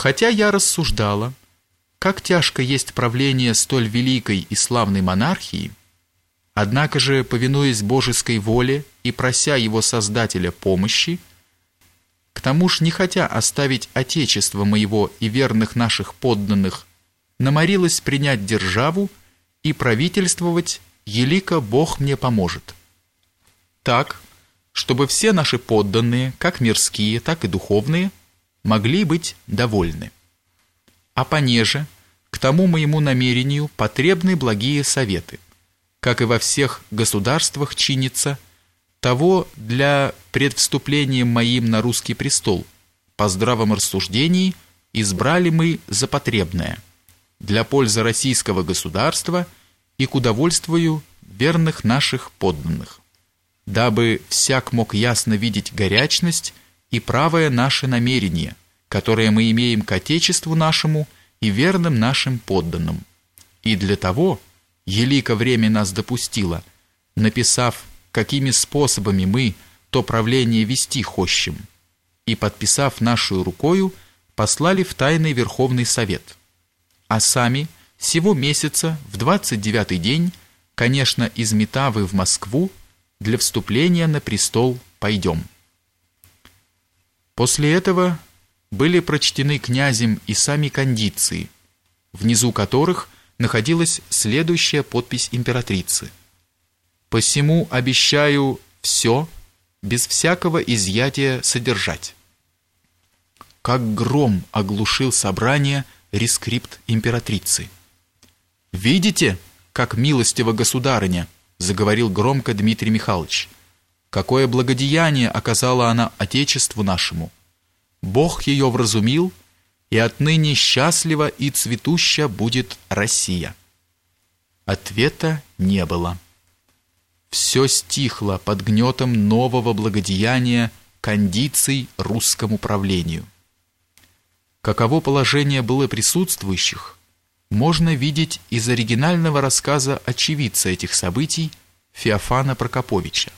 Хотя я рассуждала, как тяжко есть правление столь великой и славной монархии, однако же, повинуясь божеской воле и прося его Создателя помощи, к тому ж не хотя оставить отечество моего и верных наших подданных, наморилась принять державу и правительствовать, елико Бог мне поможет. Так, чтобы все наши подданные, как мирские, так и духовные, могли быть довольны. А понеже, к тому моему намерению потребны благие советы, как и во всех государствах чинится, того для предвступлением моим на русский престол, по здравом рассуждении, избрали мы за потребное, для пользы российского государства и к удовольствию верных наших подданных, дабы всяк мог ясно видеть горячность и правое наше намерение, которое мы имеем к Отечеству нашему и верным нашим подданным. И для того, елико время нас допустило, написав, какими способами мы то правление вести хощем, и, подписав нашу рукою, послали в тайный Верховный Совет. А сами сего месяца в 29-й день, конечно, из Метавы в Москву для вступления на престол пойдем. После этого были прочтены князем и сами кондиции, внизу которых находилась следующая подпись императрицы. «Посему обещаю все, без всякого изъятия содержать». Как гром оглушил собрание рескрипт императрицы. «Видите, как милостиво государыня?» заговорил громко Дмитрий Михайлович. «Какое благодеяние оказала она Отечеству нашему!» Бог ее вразумил, и отныне счастлива и цветуща будет Россия. Ответа не было. Все стихло под гнетом нового благодеяния кондиций русскому правлению. Каково положение было присутствующих, можно видеть из оригинального рассказа очевидца этих событий Феофана Прокоповича.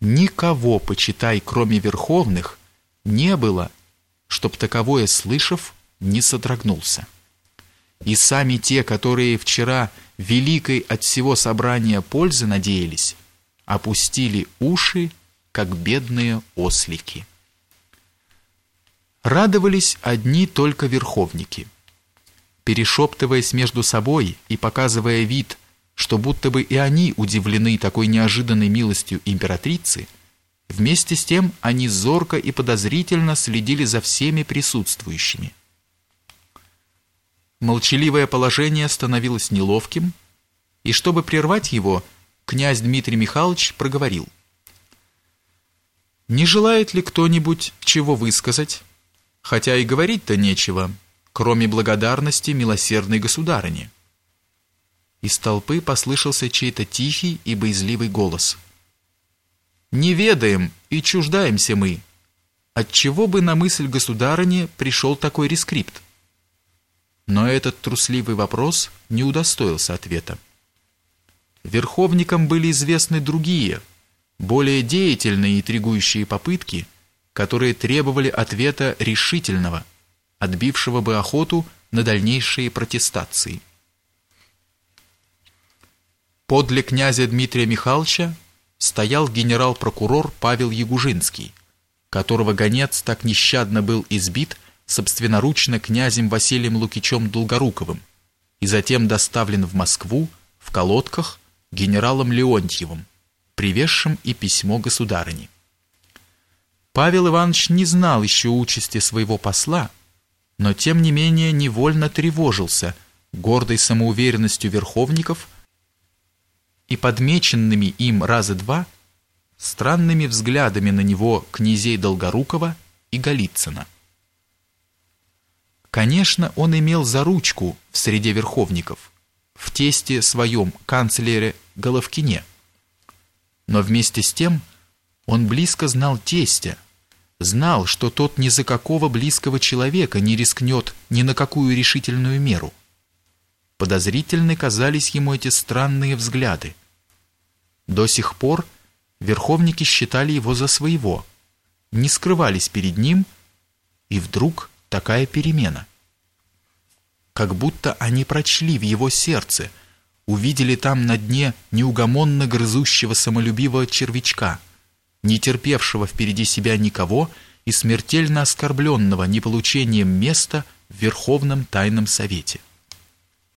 Никого, почитай, кроме верховных, не было, чтоб таковое слышав, не содрогнулся. И сами те, которые вчера великой от всего собрания пользы надеялись, опустили уши, как бедные ослики. Радовались одни только верховники. Перешептываясь между собой и показывая вид, что будто бы и они удивлены такой неожиданной милостью императрицы, Вместе с тем они зорко и подозрительно следили за всеми присутствующими. Молчаливое положение становилось неловким, и чтобы прервать его, князь Дмитрий Михайлович проговорил. «Не желает ли кто-нибудь чего высказать? Хотя и говорить-то нечего, кроме благодарности милосердной государыне». Из толпы послышался чей-то тихий и боязливый голос – не ведаем и чуждаемся мы. Отчего бы на мысль государыне пришел такой рескрипт? Но этот трусливый вопрос не удостоился ответа. Верховникам были известны другие, более деятельные и тригующие попытки, которые требовали ответа решительного, отбившего бы охоту на дальнейшие протестации. Подле князя Дмитрия Михайловича стоял генерал-прокурор Павел Ягужинский, которого гонец так нещадно был избит собственноручно князем Василием Лукичем Долгоруковым и затем доставлен в Москву в колодках генералом Леонтьевым, привезшим и письмо государыне. Павел Иванович не знал еще участи своего посла, но тем не менее невольно тревожился гордой самоуверенностью верховников – и подмеченными им раза два странными взглядами на него князей Долгорукова и Голицына. Конечно, он имел заручку в среде верховников, в тесте своем канцлере Головкине. Но вместе с тем он близко знал тестя, знал, что тот ни за какого близкого человека не рискнет ни на какую решительную меру. Подозрительны казались ему эти странные взгляды. До сих пор верховники считали его за своего, не скрывались перед ним, и вдруг такая перемена? Как будто они прочли в его сердце, увидели там на дне неугомонно грызущего самолюбивого червячка, не терпевшего впереди себя никого и смертельно оскорбленного неполучением места в Верховном Тайном Совете.